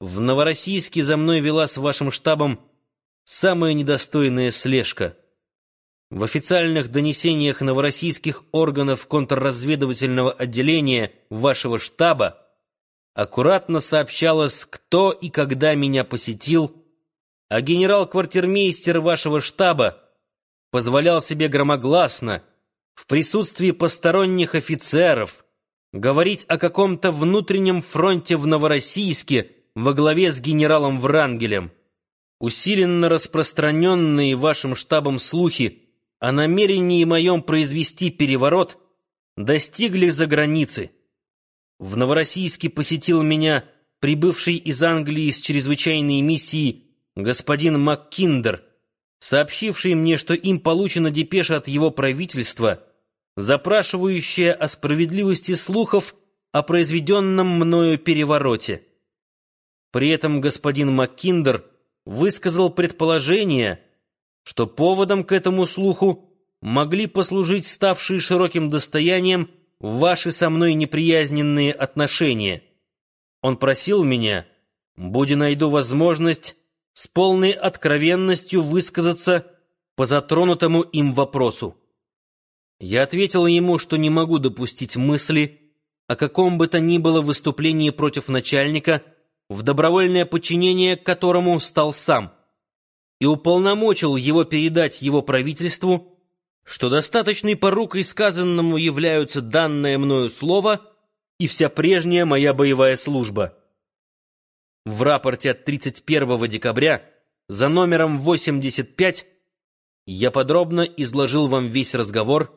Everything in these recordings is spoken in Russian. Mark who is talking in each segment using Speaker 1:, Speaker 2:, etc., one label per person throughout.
Speaker 1: В Новороссийске за мной вела с вашим штабом самая недостойная слежка. В официальных донесениях новороссийских органов контрразведывательного отделения вашего штаба аккуратно сообщалось, кто и когда меня посетил, а генерал-квартирмейстер вашего штаба позволял себе громогласно, в присутствии посторонних офицеров, говорить о каком-то внутреннем фронте в Новороссийске во главе с генералом Врангелем. Усиленно распространенные вашим штабом слухи о намерении моем произвести переворот достигли за границы. В Новороссийске посетил меня прибывший из Англии с чрезвычайной миссией господин МакКиндер, сообщивший мне, что им получена депеша от его правительства, запрашивающая о справедливости слухов о произведенном мною перевороте. При этом господин МакКиндер высказал предположение, что поводом к этому слуху могли послужить ставшие широким достоянием ваши со мной неприязненные отношения. Он просил меня, будь найду возможность, с полной откровенностью высказаться по затронутому им вопросу. Я ответил ему, что не могу допустить мысли о каком бы то ни было выступлении против начальника, в добровольное подчинение которому стал сам, и уполномочил его передать его правительству, что достаточной порукой сказанному являются данное мною слово и вся прежняя моя боевая служба. В рапорте от 31 декабря за номером 85 я подробно изложил вам весь разговор,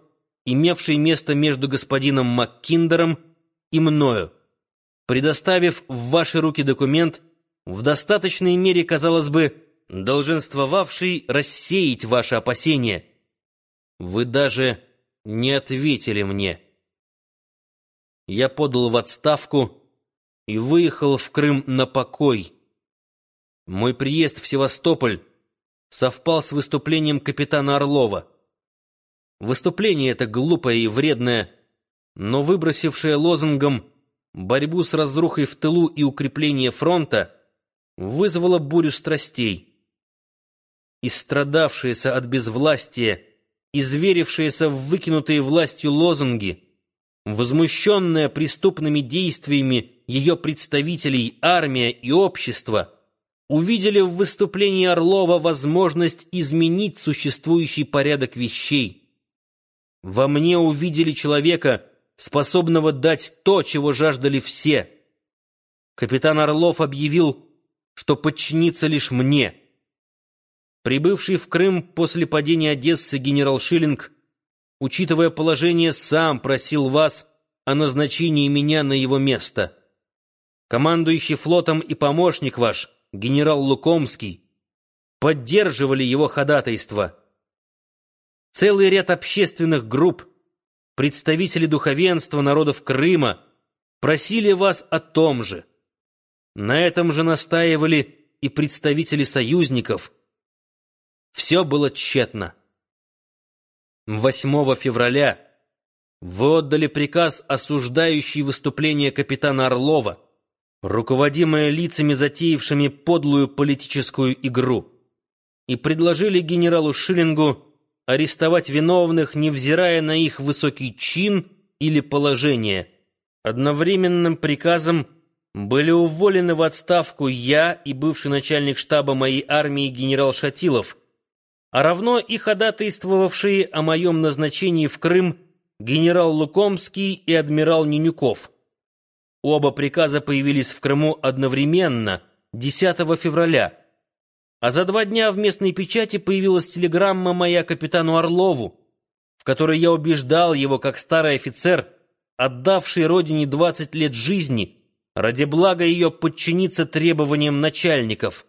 Speaker 1: имевший место между господином МакКиндером и мною, предоставив в ваши руки документ, в достаточной мере, казалось бы, долженствовавший рассеять ваши опасения. Вы даже не ответили мне. Я подал в отставку и выехал в Крым на покой. Мой приезд в Севастополь совпал с выступлением капитана Орлова. Выступление это глупое и вредное, но выбросившее лозунгом борьбу с разрухой в тылу и укрепление фронта, вызвало бурю страстей. Истрадавшиеся от безвластия, изверившиеся в выкинутые властью лозунги — возмущенная преступными действиями ее представителей армия и общество, увидели в выступлении Орлова возможность изменить существующий порядок вещей. Во мне увидели человека, способного дать то, чего жаждали все. Капитан Орлов объявил, что подчинится лишь мне. Прибывший в Крым после падения Одессы генерал Шиллинг учитывая положение, сам просил вас о назначении меня на его место. Командующий флотом и помощник ваш, генерал Лукомский, поддерживали его ходатайство. Целый ряд общественных групп, представители духовенства народов Крыма просили вас о том же. На этом же настаивали и представители союзников. Все было тщетно. 8 февраля вы отдали приказ, осуждающий выступление капитана Орлова, руководимое лицами, затеявшими подлую политическую игру, и предложили генералу Шиллингу арестовать виновных, невзирая на их высокий чин или положение. Одновременным приказом были уволены в отставку я и бывший начальник штаба моей армии генерал Шатилов, а равно и ходатайствовавшие о моем назначении в Крым генерал Лукомский и адмирал Нинюков. Оба приказа появились в Крыму одновременно, 10 февраля, а за два дня в местной печати появилась телеграмма моя капитану Орлову, в которой я убеждал его, как старый офицер, отдавший родине 20 лет жизни, ради блага ее подчиниться требованиям начальников —